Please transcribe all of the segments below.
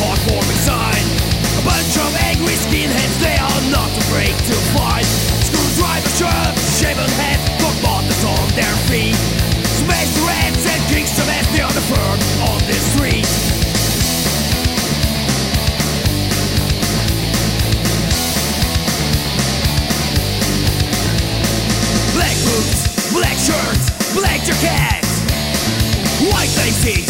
hard forming sign A bunch of angry skinheads, they are not afraid to fight. Screwdriver, shrub, shaven head, got markers on their feet. Smash rats and kicks them as they are the firm on the street. Black boots, black shirts, black jackets. White laces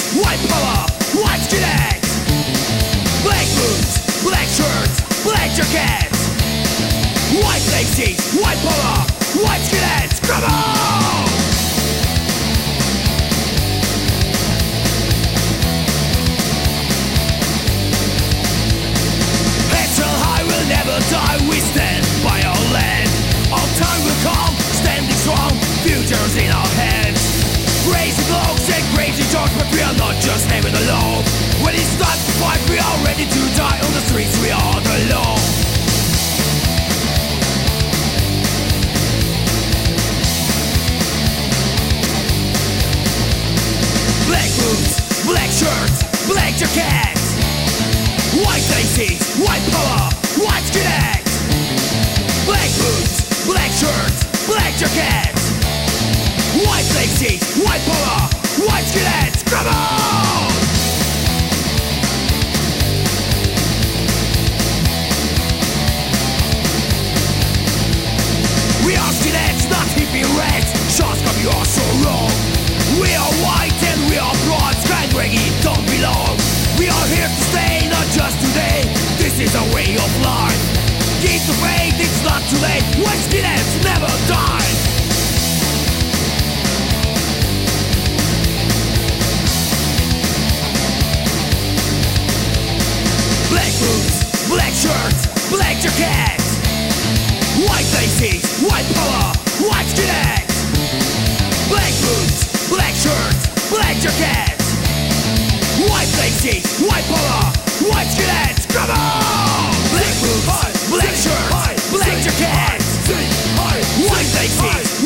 White laces, white power, white skinheads, come on! Held high will never die, we stand by our land. Time will come, standing strong, futures in our hands. Crazy blokes and crazy jokes, but we are not just having alone. When it's time to fight, we are ready to black. White laces, white power, white skinheads. Black boots, black shirts, black jackets. White laces, white power, white skinheads. Come on! We are skinheads, not hippie rats. Shots come, you are so wrong. White laces, white power, white skinheads. Black boots, black shirts, black jackets. White laces, white power, white skinheads. Come on! Black boots, black shirts, black jackets. White laces,